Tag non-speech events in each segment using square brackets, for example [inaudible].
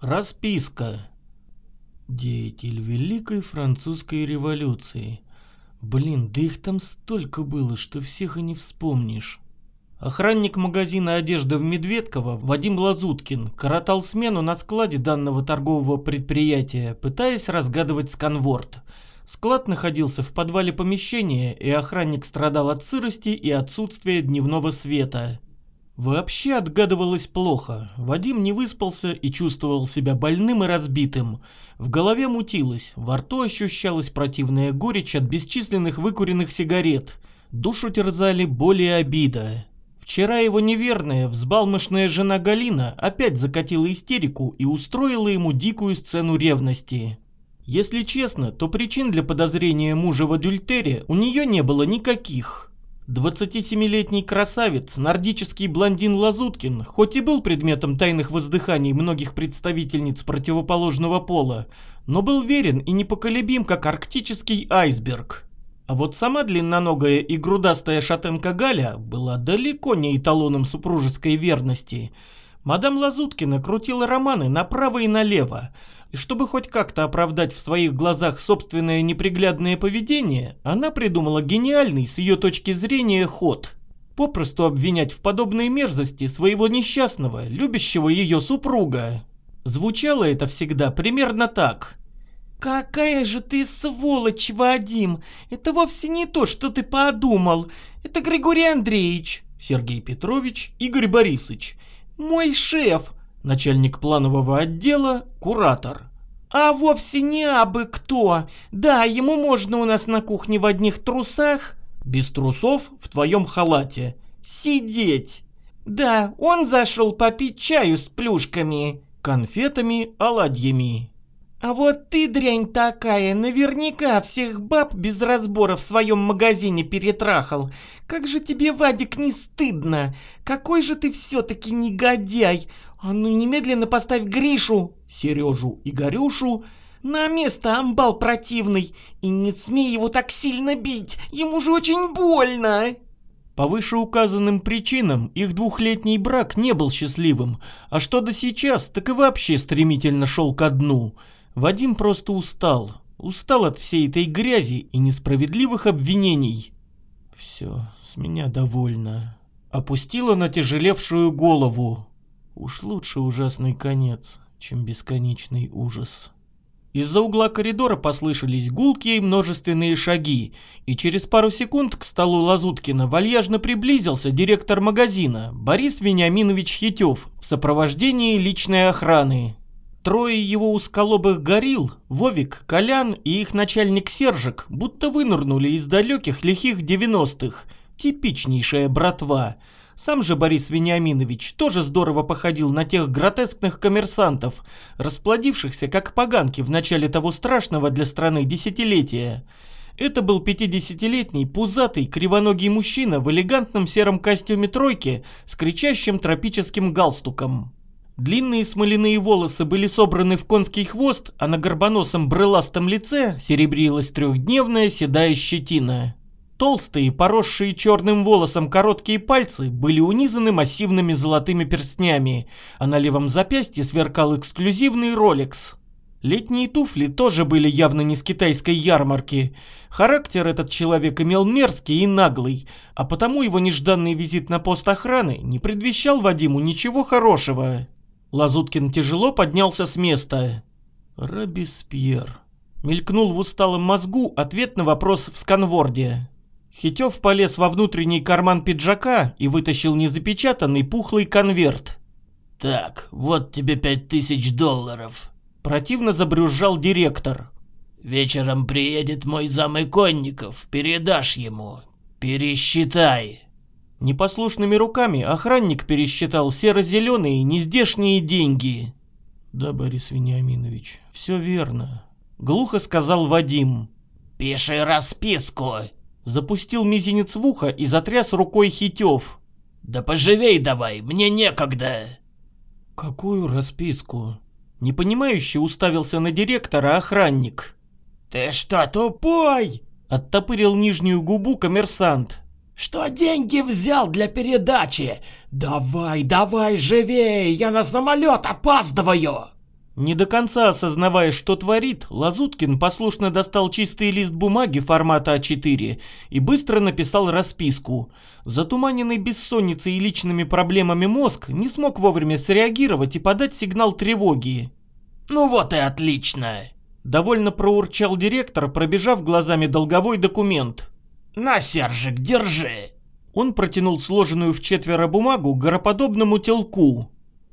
Расписка. Деятель Великой Французской революции. Блин, да их там столько было, что всех и не вспомнишь. Охранник магазина одежды в Медведково Вадим Лазуткин коротал смену на складе данного торгового предприятия, пытаясь разгадывать сканворд. Склад находился в подвале помещения, и охранник страдал от сырости и отсутствия дневного света. Вообще отгадывалось плохо. Вадим не выспался и чувствовал себя больным и разбитым. В голове мутилось, во рту ощущалась противная горечь от бесчисленных выкуренных сигарет. Душу терзали боли и обида. Вчера его неверная, взбалмошная жена Галина опять закатила истерику и устроила ему дикую сцену ревности. Если честно, то причин для подозрения мужа в адюльтере у нее не было никаких. 27-летний красавец, нордический блондин Лазуткин, хоть и был предметом тайных воздыханий многих представительниц противоположного пола, но был верен и непоколебим, как арктический айсберг. А вот сама длинноногая и грудастая шатенка Галя была далеко не эталоном супружеской верности. Мадам Лазуткина крутила романы направо и налево, и чтобы хоть как-то оправдать в своих глазах собственное неприглядное поведение, она придумала гениальный с ее точки зрения ход. Попросту обвинять в подобной мерзости своего несчастного, любящего ее супруга. Звучало это всегда примерно так. «Какая же ты сволочь, Вадим! Это вовсе не то, что ты подумал. Это Григорий Андреевич, Сергей Петрович, Игорь Борисович. Мой шеф, начальник планового отдела, куратор. А вовсе не абы кто. Да, ему можно у нас на кухне в одних трусах, без трусов в твоем халате, сидеть. Да, он зашел попить чаю с плюшками, конфетами, оладьями. А вот ты, дрянь такая, наверняка всех баб без разбора в своем магазине перетрахал. Как же тебе, Вадик, не стыдно? Какой же ты все-таки негодяй! А ну немедленно поставь Гришу, Сережу и Горюшу на место, амбал противный, и не смей его так сильно бить, ему же очень больно. По вышеуказанным причинам их двухлетний брак не был счастливым, а что до сейчас, так и вообще стремительно шел ко дну. Вадим просто устал, устал от всей этой грязи и несправедливых обвинений. Все, с меня довольно. Опустила на тяжелевшую голову. Уж лучше ужасный конец, чем бесконечный ужас. Из-за угла коридора послышались гулкие множественные шаги, и через пару секунд к столу Лазуткина вальяжно приблизился директор магазина Борис Вениаминович Хитев в сопровождении личной охраны. Трое его узколобых горил, Вовик, Колян и их начальник Сержик, будто вынырнули из далеких лихих девяностых. Типичнейшая братва — сам же Борис Вениаминович тоже здорово походил на тех гротескных коммерсантов, расплодившихся как поганки в начале того страшного для страны десятилетия. Это был 50-летний, пузатый, кривоногий мужчина в элегантном сером костюме тройки с кричащим тропическим галстуком. Длинные смоляные волосы были собраны в конский хвост, а на горбоносом брыластом лице серебрилась трехдневная седая щетина. Толстые, поросшие черным волосом короткие пальцы были унизаны массивными золотыми перстнями, а на левом запястье сверкал эксклюзивный Rolex. Летние туфли тоже были явно не с китайской ярмарки. Характер этот человек имел мерзкий и наглый, а потому его нежданный визит на пост охраны не предвещал Вадиму ничего хорошего. Лазуткин тяжело поднялся с места. «Робеспьер», — мелькнул в усталом мозгу ответ на вопрос в сканворде. Хитев полез во внутренний карман пиджака и вытащил незапечатанный пухлый конверт. «Так, вот тебе пять тысяч долларов», — противно забрюзжал директор. «Вечером приедет мой зам Иконников, передашь ему. Пересчитай». Непослушными руками охранник пересчитал серо-зеленые нездешние деньги. «Да, Борис Вениаминович, все верно», — глухо сказал Вадим. «Пиши расписку», Запустил мизинец в ухо и затряс рукой Хитев. «Да поживей давай, мне некогда!» «Какую расписку?» Непонимающе уставился на директора охранник. «Ты что, тупой?» Оттопырил нижнюю губу коммерсант. «Что деньги взял для передачи? Давай, давай, живей, я на самолет опаздываю!» Не до конца осознавая, что творит, Лазуткин послушно достал чистый лист бумаги формата А4 и быстро написал расписку. Затуманенный бессонницей и личными проблемами мозг не смог вовремя среагировать и подать сигнал тревоги. «Ну вот и отлично!» Довольно проурчал директор, пробежав глазами долговой документ. «На, Сержик, держи!» Он протянул сложенную в четверо бумагу гороподобному телку.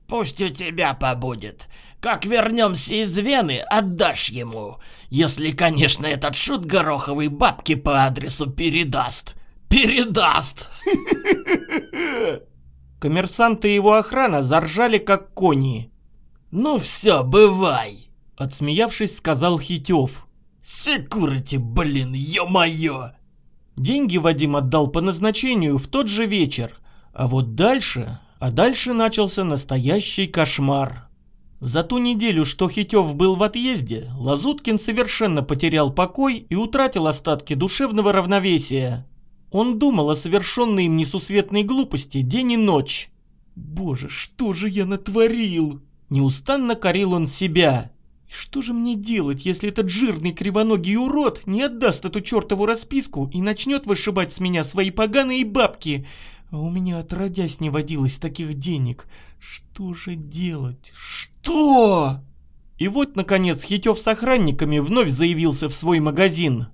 «Пусть у тебя побудет. Как вернемся из Вены, отдашь ему. Если, конечно, этот шут гороховый бабки по адресу передаст. Передаст!» Коммерсанты и его охрана заржали, как кони. «Ну все, бывай!» Отсмеявшись, сказал Хитев. «Секурити, блин, ё-моё!» Деньги Вадим отдал по назначению в тот же вечер. А вот дальше... А дальше начался настоящий кошмар. За ту неделю, что Хитев был в отъезде, Лазуткин совершенно потерял покой и утратил остатки душевного равновесия. Он думал о совершенной им несусветной глупости день и ночь. «Боже, что же я натворил?» Неустанно корил он себя. «Что же мне делать, если этот жирный кривоногий урод не отдаст эту чертову расписку и начнет вышибать с меня свои поганые бабки? А у меня отродясь не водилось таких денег. Что же делать? Что?» И вот, наконец, Хитев с охранниками вновь заявился в свой магазин.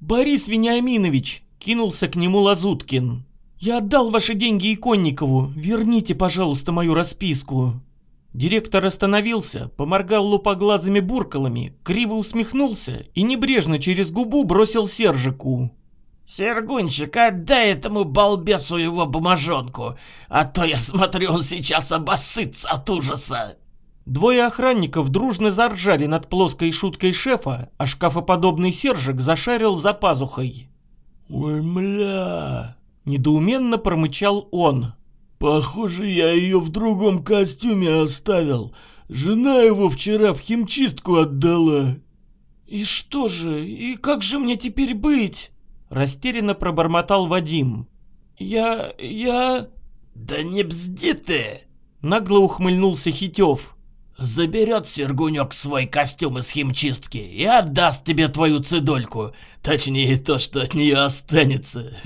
«Борис Вениаминович!» — кинулся к нему Лазуткин. «Я отдал ваши деньги Иконникову. Верните, пожалуйста, мою расписку». Директор остановился, поморгал лупоглазыми буркалами, криво усмехнулся и небрежно через губу бросил Сержику. «Сергунчик, отдай этому балбесу его бумажонку, а то я смотрю, он сейчас обоссытся от ужаса!» Двое охранников дружно заржали над плоской шуткой шефа, а шкафоподобный Сержик зашарил за пазухой. «Ой, мля!» — недоуменно промычал он. Похоже, я ее в другом костюме оставил. Жена его вчера в химчистку отдала. И что же, и как же мне теперь быть? Растерянно пробормотал Вадим. Я... я... Да не бзди ты! Нагло ухмыльнулся Хитев. Заберет Сергунек свой костюм из химчистки и отдаст тебе твою цидольку. Точнее, то, что от нее останется.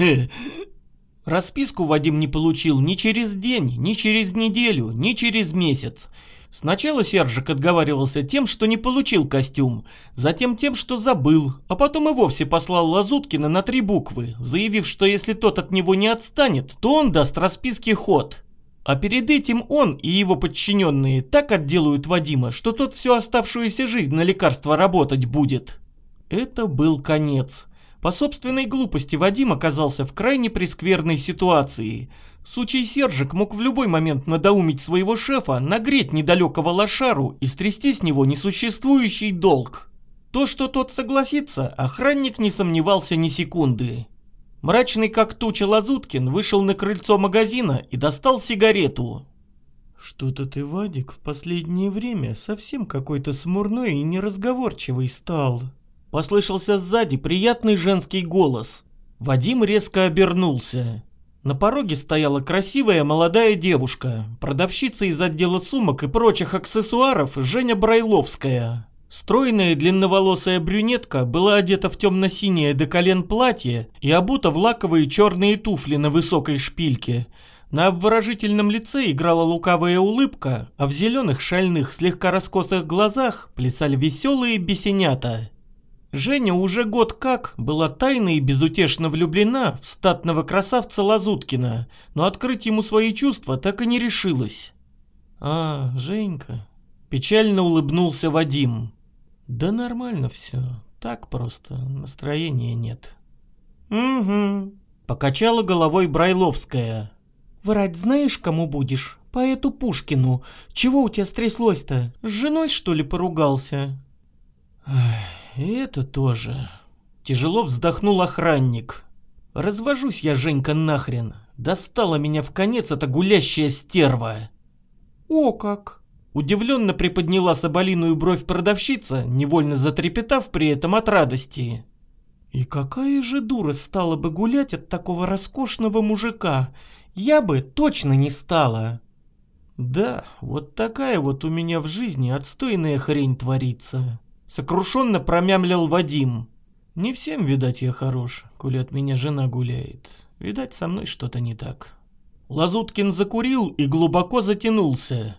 Расписку Вадим не получил ни через день, ни через неделю, ни через месяц. Сначала Сержик отговаривался тем, что не получил костюм, затем тем, что забыл, а потом и вовсе послал Лазуткина на три буквы, заявив, что если тот от него не отстанет, то он даст расписке ход. А перед этим он и его подчиненные так отделают Вадима, что тот всю оставшуюся жизнь на лекарство работать будет. Это был конец. По собственной глупости Вадим оказался в крайне прескверной ситуации. Сучий Сержик мог в любой момент надоумить своего шефа, нагреть недалекого лошару и стрясти с него несуществующий долг. То, что тот согласится, охранник не сомневался ни секунды. Мрачный как туча Лазуткин вышел на крыльцо магазина и достал сигарету. «Что-то ты, Вадик, в последнее время совсем какой-то смурной и неразговорчивый стал», Послышался сзади приятный женский голос. Вадим резко обернулся. На пороге стояла красивая молодая девушка, продавщица из отдела сумок и прочих аксессуаров Женя Брайловская. Стройная длинноволосая брюнетка была одета в темно-синее до колен платье и обута в лаковые черные туфли на высокой шпильке. На обворожительном лице играла лукавая улыбка, а в зеленых шальных слегка раскосых глазах плясали веселые бесенята. Женя уже год как была тайно и безутешно влюблена в статного красавца Лазуткина, но открыть ему свои чувства так и не решилась. «А, Женька...» — печально улыбнулся Вадим. «Да нормально все, так просто, настроения нет». «Угу», — покачала головой Брайловская. «Врать знаешь, кому будешь? Поэту Пушкину. Чего у тебя стряслось-то? С женой, что ли, поругался?» «Ах...» Это тоже. Тяжело вздохнул охранник. Развожусь я, Женька, нахрен. Достала меня в конец эта гулящая стерва. О как! Удивленно приподняла соболиную бровь продавщица, невольно затрепетав при этом от радости. И какая же дура стала бы гулять от такого роскошного мужика? Я бы точно не стала. Да, вот такая вот у меня в жизни отстойная хрень творится. Сокрушенно промямлил Вадим. Не всем, видать, я хорош, коли от меня жена гуляет. Видать, со мной что-то не так. Лазуткин закурил и глубоко затянулся.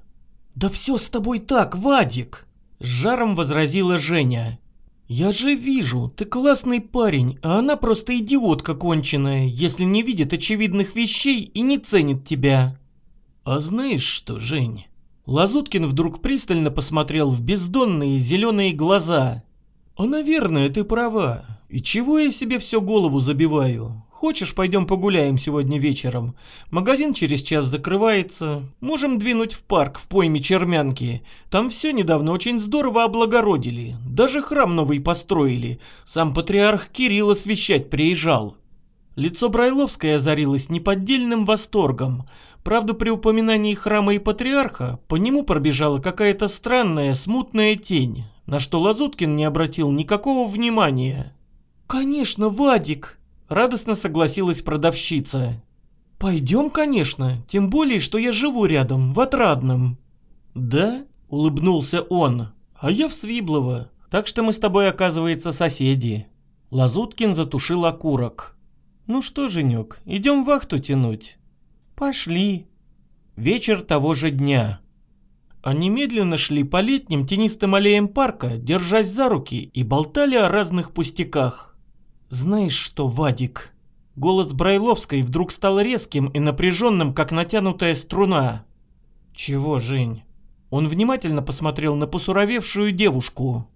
«Да все с тобой так, Вадик!» С жаром возразила Женя. «Я же вижу, ты классный парень, а она просто идиотка конченая, если не видит очевидных вещей и не ценит тебя». «А знаешь что, Жень?» Лазуткин вдруг пристально посмотрел в бездонные зеленые глаза. «А, наверное, ты права. И чего я себе все голову забиваю? Хочешь, пойдем погуляем сегодня вечером? Магазин через час закрывается. Можем двинуть в парк в пойме Чермянки. Там все недавно очень здорово облагородили. Даже храм новый построили. Сам патриарх Кирилл освящать приезжал. Лицо Брайловской озарилось неподдельным восторгом. Правда, при упоминании храма и патриарха по нему пробежала какая-то странная, смутная тень, на что Лазуткин не обратил никакого внимания. «Конечно, Вадик!» Радостно согласилась продавщица. «Пойдем, конечно, тем более, что я живу рядом, в Отрадном». «Да?» — улыбнулся он. «А я в Свиблово, так что мы с тобой, оказывается, соседи». Лазуткин затушил окурок. «Ну что, Женек, идем вахту тянуть?» «Пошли». Вечер того же дня. Они медленно шли по летним тенистым аллеям парка, держась за руки и болтали о разных пустяках. «Знаешь что, Вадик?» Голос Брайловской вдруг стал резким и напряженным, как натянутая струна. «Чего, Жень?» Он внимательно посмотрел на посуровевшую девушку.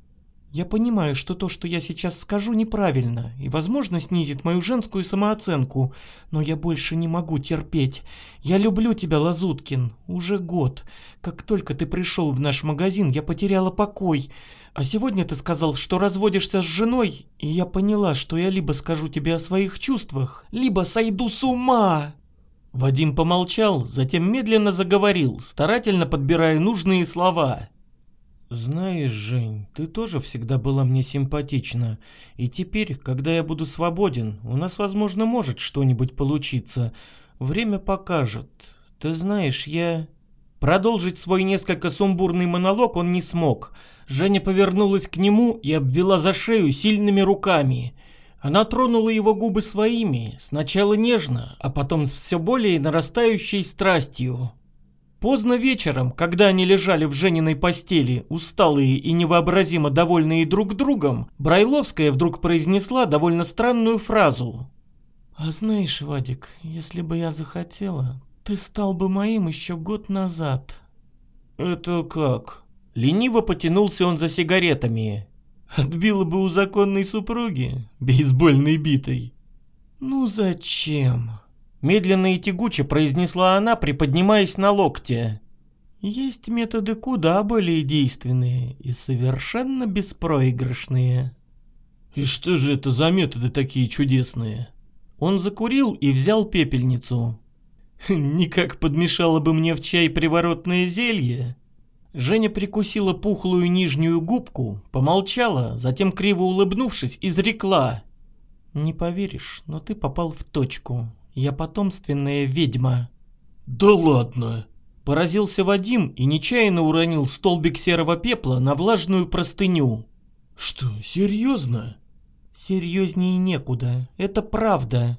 «Я понимаю, что то, что я сейчас скажу, неправильно и, возможно, снизит мою женскую самооценку, но я больше не могу терпеть. Я люблю тебя, Лазуткин, уже год. Как только ты пришел в наш магазин, я потеряла покой. А сегодня ты сказал, что разводишься с женой, и я поняла, что я либо скажу тебе о своих чувствах, либо сойду с ума. Вадим помолчал, затем медленно заговорил, старательно подбирая нужные слова. «Знаешь, Жень, ты тоже всегда была мне симпатична, и теперь, когда я буду свободен, у нас, возможно, может что-нибудь получиться. Время покажет. Ты знаешь, я...» Продолжить свой несколько сумбурный монолог он не смог — Женя повернулась к нему и обвела за шею сильными руками. Она тронула его губы своими, сначала нежно, а потом с все более нарастающей страстью. Поздно вечером, когда они лежали в Жениной постели, усталые и невообразимо довольные друг другом, Брайловская вдруг произнесла довольно странную фразу. «А знаешь, Вадик, если бы я захотела, ты стал бы моим еще год назад». «Это как?» Лениво потянулся он за сигаретами. Отбила бы у законной супруги бейсбольной битой. «Ну зачем?» Медленно и тягуче произнесла она, приподнимаясь на локте. «Есть методы куда более действенные и совершенно беспроигрышные». «И что же это за методы такие чудесные?» Он закурил и взял пепельницу. [laughs] «Никак подмешало бы мне в чай приворотное зелье?» Женя прикусила пухлую нижнюю губку, помолчала, затем криво улыбнувшись, изрекла. «Не поверишь, но ты попал в точку. Я потомственная ведьма». «Да ладно!» Поразился Вадим и нечаянно уронил столбик серого пепла на влажную простыню. «Что, серьезно?» «Серьезнее некуда. Это правда».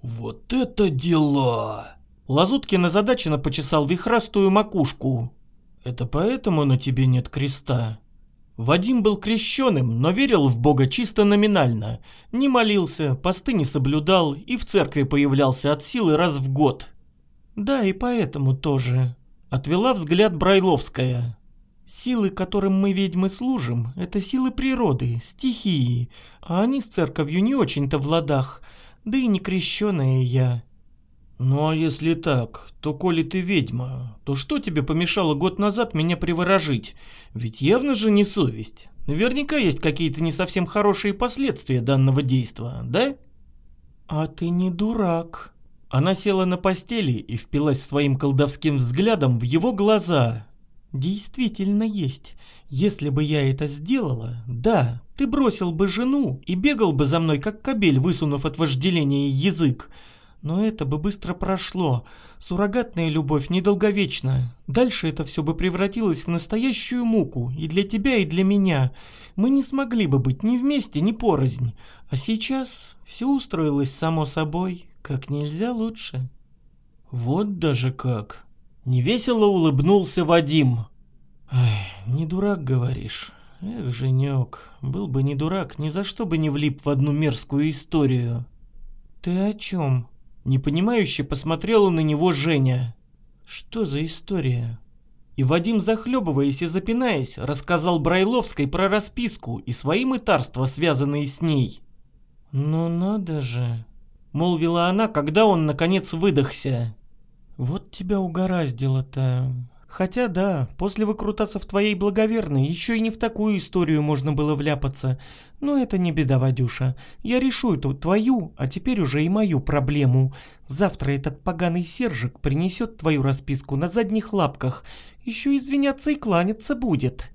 «Вот это дела!» Лазуткин озадаченно почесал вихрастую макушку. Это поэтому на тебе нет креста? Вадим был крещеным, но верил в Бога чисто номинально. Не молился, посты не соблюдал и в церкви появлялся от силы раз в год. Да, и поэтому тоже. Отвела взгляд Брайловская. Силы, которым мы ведьмы служим, это силы природы, стихии, а они с церковью не очень-то в ладах, да и не крещеная я. «Ну а если так, то коли ты ведьма, то что тебе помешало год назад меня приворожить? Ведь явно же не совесть. Наверняка есть какие-то не совсем хорошие последствия данного действа, да?» «А ты не дурак». Она села на постели и впилась своим колдовским взглядом в его глаза. «Действительно есть. Если бы я это сделала, да, ты бросил бы жену и бегал бы за мной, как кобель, высунув от вожделения язык. Но это бы быстро прошло. Суррогатная любовь недолговечна. Дальше это все бы превратилось в настоящую муку и для тебя, и для меня. Мы не смогли бы быть ни вместе, ни порознь. А сейчас все устроилось само собой, как нельзя лучше. Вот даже как. Невесело улыбнулся Вадим. Ай, не дурак, говоришь. Эх, Женек, был бы не дурак, ни за что бы не влип в одну мерзкую историю. Ты о чем? Непонимающе посмотрела на него Женя. Что за история? И Вадим, захлебываясь и запинаясь, рассказал Брайловской про расписку и свои мытарства, связанные с ней. «Ну надо же!» — молвила она, когда он, наконец, выдохся. «Вот тебя угораздило-то. Хотя да, после выкрутаться в твоей благоверной еще и не в такую историю можно было вляпаться. Но это не беда, Вадюша. Я решу эту твою, а теперь уже и мою проблему. Завтра этот поганый Сержик принесет твою расписку на задних лапках. Еще извиняться и кланяться будет».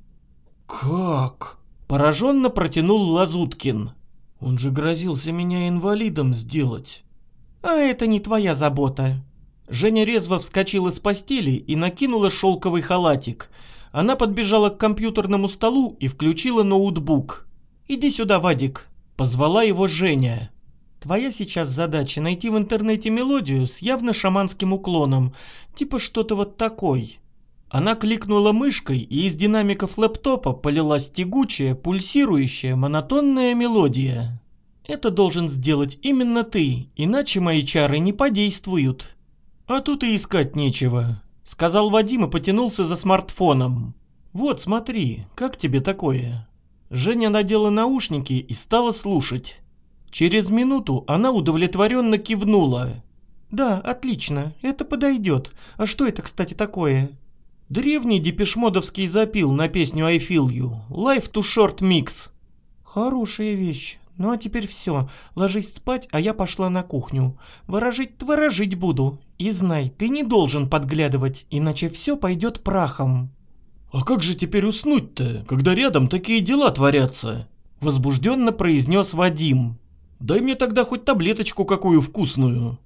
«Как?» – пораженно протянул Лазуткин. «Он же грозился меня инвалидом сделать». «А это не твоя забота». Женя резво вскочила с постели и накинула шелковый халатик. Она подбежала к компьютерному столу и включила ноутбук. «Иди сюда, Вадик», — позвала его Женя. «Твоя сейчас задача найти в интернете мелодию с явно шаманским уклоном, типа что-то вот такой». Она кликнула мышкой, и из динамиков лэптопа полилась тягучая, пульсирующая, монотонная мелодия. «Это должен сделать именно ты, иначе мои чары не подействуют». «А тут и искать нечего», — сказал Вадим и потянулся за смартфоном. «Вот смотри, как тебе такое?» Женя надела наушники и стала слушать. Через минуту она удовлетворенно кивнула. «Да, отлично, это подойдет. А что это, кстати, такое?» Древний депешмодовский запил на песню I Feel You. Life to Short Mix. Хорошая вещь. Ну а теперь все. Ложись спать, а я пошла на кухню. Ворожить творожить буду. И знай, ты не должен подглядывать, иначе все пойдет прахом. «А как же теперь уснуть-то, когда рядом такие дела творятся?» Возбужденно произнес Вадим. «Дай мне тогда хоть таблеточку какую вкусную».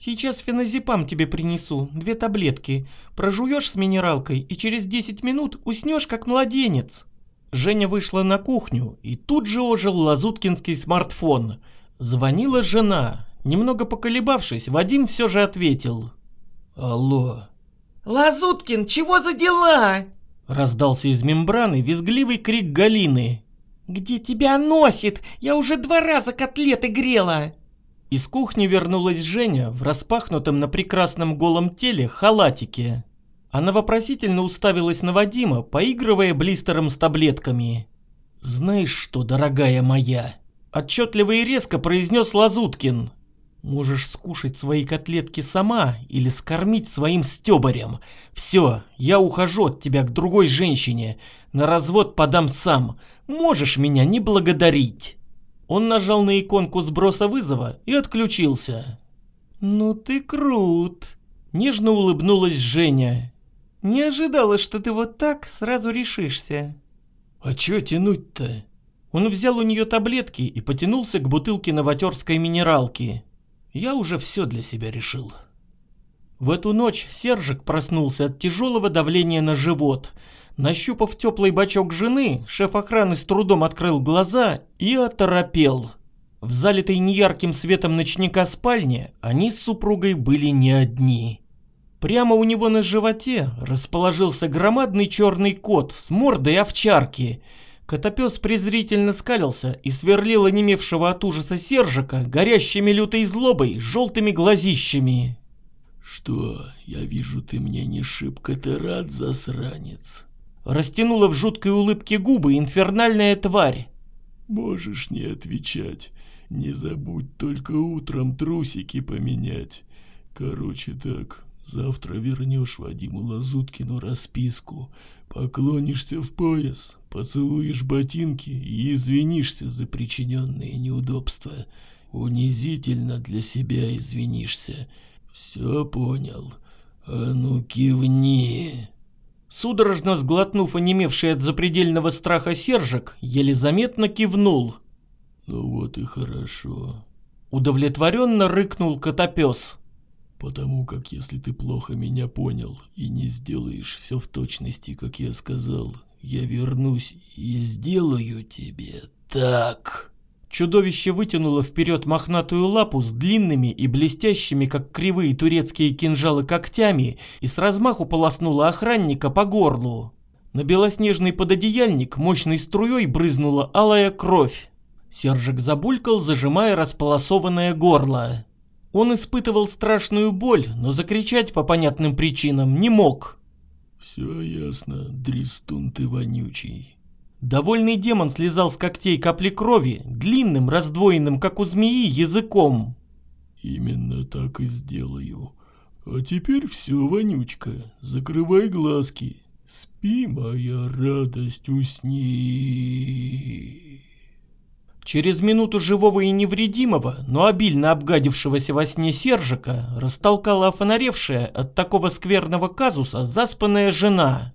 «Сейчас феназепам тебе принесу, две таблетки. Прожуешь с минералкой и через 10 минут уснешь как младенец». Женя вышла на кухню, и тут же ожил лазуткинский смартфон. Звонила жена. Немного поколебавшись, Вадим все же ответил. «Алло». «Лазуткин, чего за дела?» Раздался из мембраны визгливый крик Галины. «Где тебя носит? Я уже два раза котлеты грела!» Из кухни вернулась Женя в распахнутом на прекрасном голом теле халатике. Она вопросительно уставилась на Вадима, поигрывая блистером с таблетками. «Знаешь что, дорогая моя?» Отчетливо и резко произнес Лазуткин. Можешь скушать свои котлетки сама или скормить своим стёбарем. Все, я ухожу от тебя к другой женщине. На развод подам сам. Можешь меня не благодарить. Он нажал на иконку сброса вызова и отключился. Ну ты крут. Нежно улыбнулась Женя. Не ожидала, что ты вот так сразу решишься. А чё тянуть-то? Он взял у нее таблетки и потянулся к бутылке новотерской минералки. Я уже все для себя решил. В эту ночь Сержик проснулся от тяжелого давления на живот. Нащупав теплый бачок жены, шеф охраны с трудом открыл глаза и оторопел. В залитой неярким светом ночника спальне они с супругой были не одни. Прямо у него на животе расположился громадный черный кот с мордой овчарки – Котопес презрительно скалился и сверлил онемевшего от ужаса Сержика горящими лютой злобой желтыми глазищами. «Что, я вижу, ты мне не шибко-то рад, засранец?» Растянула в жуткой улыбке губы инфернальная тварь. «Можешь не отвечать. Не забудь только утром трусики поменять. Короче так, завтра вернешь Вадиму Лазуткину расписку, поклонишься в пояс, поцелуешь ботинки и извинишься за причиненные неудобства. Унизительно для себя извинишься. Все понял. А ну кивни. Судорожно сглотнув онемевший от запредельного страха Сержик, еле заметно кивнул. Ну вот и хорошо. Удовлетворенно рыкнул котопес. Потому как если ты плохо меня понял и не сделаешь все в точности, как я сказал, я вернусь и сделаю тебе так. Чудовище вытянуло вперед мохнатую лапу с длинными и блестящими, как кривые турецкие кинжалы, когтями и с размаху полоснуло охранника по горлу. На белоснежный пододеяльник мощной струей брызнула алая кровь. Сержик забулькал, зажимая располосованное горло. Он испытывал страшную боль, но закричать по понятным причинам не мог. «Все ясно, Дристун ты вонючий». Довольный демон слезал с когтей капли крови, длинным, раздвоенным, как у змеи, языком. «Именно так и сделаю. А теперь все, вонючка, закрывай глазки. Спи, моя радость, усни». Через минуту живого и невредимого, но обильно обгадившегося во сне Сержика, растолкала офонаревшая от такого скверного казуса заспанная жена.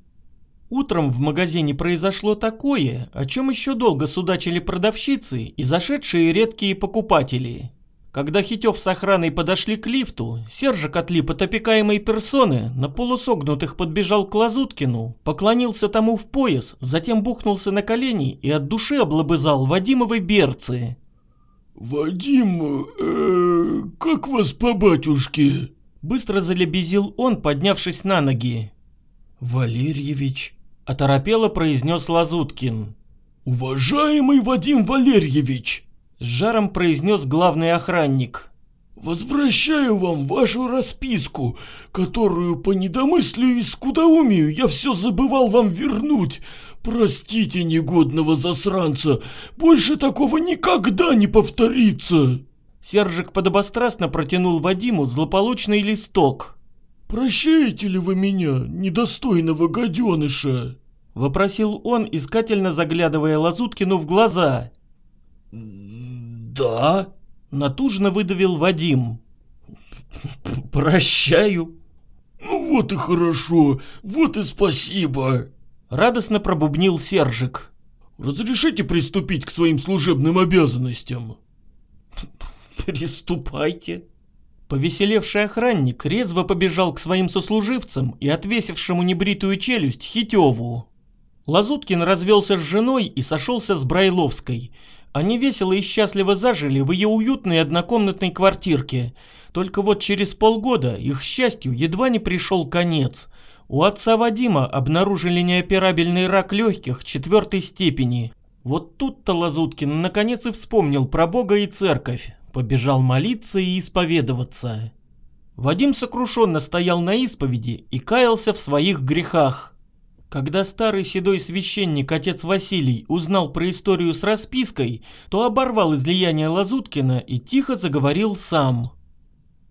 Утром в магазине произошло такое, о чем еще долго судачили продавщицы и зашедшие редкие покупатели. Когда Хитев с охраной подошли к лифту, Сержик отлип от опекаемой персоны, на полусогнутых подбежал к Лазуткину, поклонился тому в пояс, затем бухнулся на колени и от души облобызал Вадимовой берцы. «Вадим, э, как вас по батюшке?» Быстро залебезил он, поднявшись на ноги. «Валерьевич», — оторопело произнес Лазуткин. «Уважаемый Вадим Валерьевич!» С жаром произнес главный охранник. «Возвращаю вам вашу расписку, которую по недомыслию и скудоумию я все забывал вам вернуть. Простите негодного засранца, больше такого никогда не повторится!» Сержик подобострастно протянул Вадиму злополучный листок. «Прощаете ли вы меня, недостойного гаденыша?» — вопросил он, искательно заглядывая Лазуткину в глаза. «Да?» — натужно выдавил Вадим. «Прощаю». «Ну вот и хорошо, вот и спасибо!» Радостно пробубнил Сержик. «Разрешите приступить к своим служебным обязанностям?» «Приступайте». Повеселевший охранник резво побежал к своим сослуживцам и отвесившему небритую челюсть Хитеву. Лазуткин развелся с женой и сошелся с Брайловской — они весело и счастливо зажили в ее уютной однокомнатной квартирке. Только вот через полгода их счастью едва не пришел конец. У отца Вадима обнаружили неоперабельный рак легких четвертой степени. Вот тут-то Лазуткин наконец и вспомнил про Бога и церковь. Побежал молиться и исповедоваться. Вадим сокрушенно стоял на исповеди и каялся в своих грехах. Когда старый седой священник отец Василий узнал про историю с распиской, то оборвал излияние Лазуткина и тихо заговорил сам.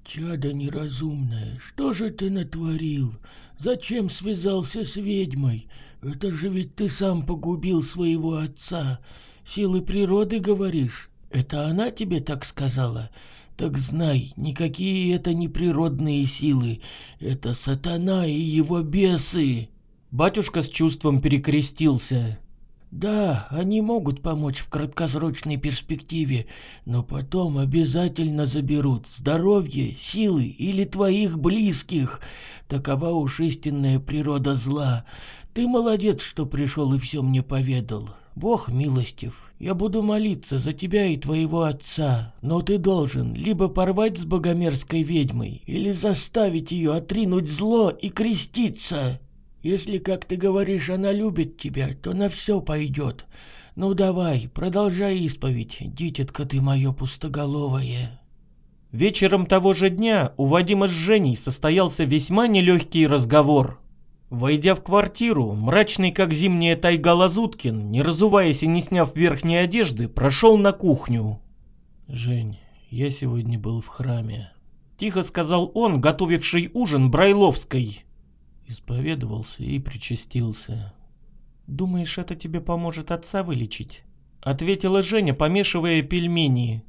«Чадо неразумное, что же ты натворил? Зачем связался с ведьмой? Это же ведь ты сам погубил своего отца. Силы природы, говоришь? Это она тебе так сказала? Так знай, никакие это не природные силы. Это сатана и его бесы!» Батюшка с чувством перекрестился. Да, они могут помочь в краткосрочной перспективе, но потом обязательно заберут здоровье, силы или твоих близких. Такова уж истинная природа зла. Ты молодец, что пришел и все мне поведал. Бог милостив. Я буду молиться за тебя и твоего отца, но ты должен либо порвать с богомерзкой ведьмой, или заставить ее отринуть зло и креститься. Если, как ты говоришь, она любит тебя, то на все пойдет. Ну давай, продолжай исповедь, дитятка ты мое пустоголовое». Вечером того же дня у Вадима с Женей состоялся весьма нелегкий разговор. Войдя в квартиру, мрачный как зимняя тайга Лазуткин, не разуваясь и не сняв верхней одежды, прошел на кухню. «Жень, я сегодня был в храме», — тихо сказал он, готовивший ужин Брайловской. Исповедовался и причастился. «Думаешь, это тебе поможет отца вылечить?» Ответила Женя, помешивая пельмени.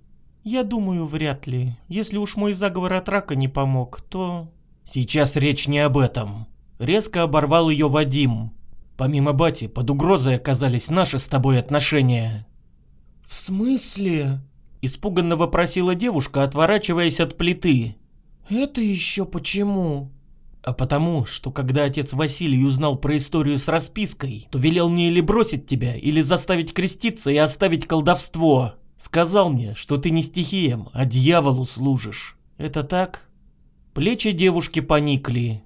«Я думаю, вряд ли. Если уж мой заговор от рака не помог, то...» «Сейчас речь не об этом». Резко оборвал ее Вадим. «Помимо бати, под угрозой оказались наши с тобой отношения». «В смысле?» Испуганно вопросила девушка, отворачиваясь от плиты. Это еще почему? А потому, что когда отец Василий узнал про историю с распиской, то велел мне или бросить тебя, или заставить креститься и оставить колдовство. Сказал мне, что ты не стихиям, а дьяволу служишь. Это так? Плечи девушки поникли.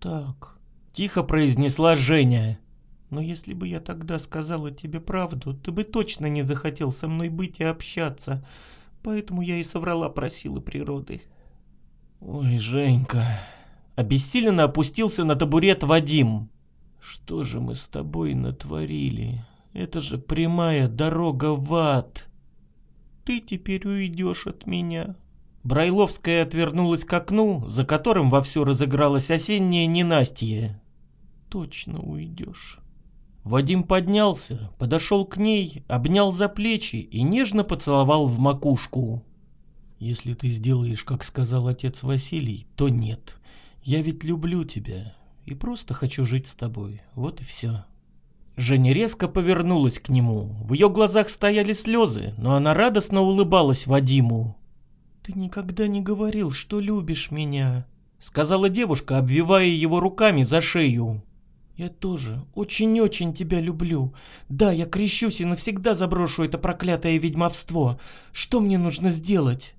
Так, Тихо произнесла Женя. но если бы я тогда сказала тебе правду, ты бы точно не захотел со мной быть и общаться. Поэтому я и соврала про силы природы. Ой, Женька. Обессиленно опустился на табурет Вадим. Что же мы с тобой натворили? Это же прямая дорога в ад. Ты теперь уйдешь от меня. Брайловская отвернулась к окну, за которым вовсю разыгралось осеннее ненастье. Точно уйдешь. Вадим поднялся, подошел к ней, обнял за плечи и нежно поцеловал в макушку. «Если ты сделаешь, как сказал отец Василий, то нет. Я ведь люблю тебя и просто хочу жить с тобой. Вот и все». Женя резко повернулась к нему. В ее глазах стояли слезы, но она радостно улыбалась Вадиму. Ты никогда не говорил, что любишь меня, сказала девушка, обвивая его руками за шею. Я тоже очень-очень тебя люблю. Да, я крещусь и навсегда заброшу это проклятое ведьмовство. Что мне нужно сделать?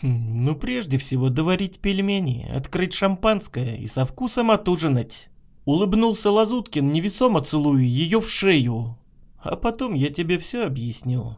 Хм, ну, прежде всего, доварить пельмени, открыть шампанское и со вкусом отужинать. Улыбнулся Лазуткин, невесомо целуя ее в шею. А потом я тебе все объясню.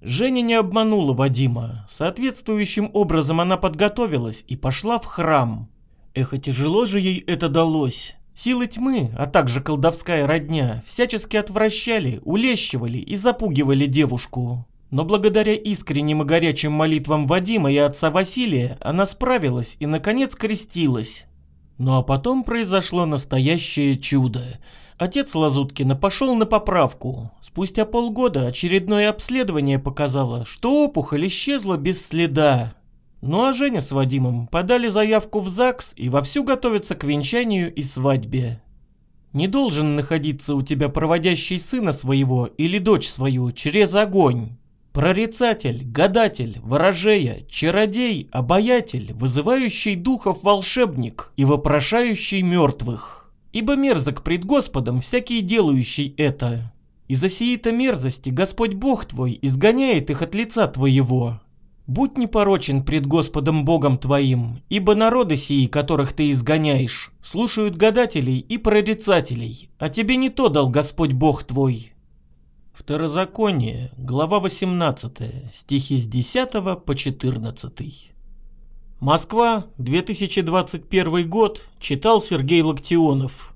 Женя не обманула Вадима. Соответствующим образом она подготовилась и пошла в храм. Эх, тяжело же ей это далось. Силы тьмы, а также колдовская родня, всячески отвращали, улещивали и запугивали девушку. Но благодаря искренним и горячим молитвам Вадима и отца Василия она справилась и наконец крестилась. Ну а потом произошло настоящее чудо. Отец Лазуткина пошел на поправку. Спустя полгода очередное обследование показало, что опухоль исчезла без следа. Ну а Женя с Вадимом подали заявку в ЗАГС и вовсю готовятся к венчанию и свадьбе. Не должен находиться у тебя проводящий сына своего или дочь свою через огонь. Прорицатель, гадатель, ворожея, чародей, обаятель, вызывающий духов волшебник и вопрошающий мертвых. Ибо мерзок пред Господом всякий делающий это. Из-за сии-то мерзости Господь Бог твой изгоняет их от лица твоего. Будь непорочен пред Господом Богом твоим, ибо народы сии, которых ты изгоняешь, слушают гадателей и прорицателей, а тебе не то дал Господь Бог твой. Второзаконие, глава 18, стихи с 10 по 14. Москва, 2021 год, читал Сергей Локтионов.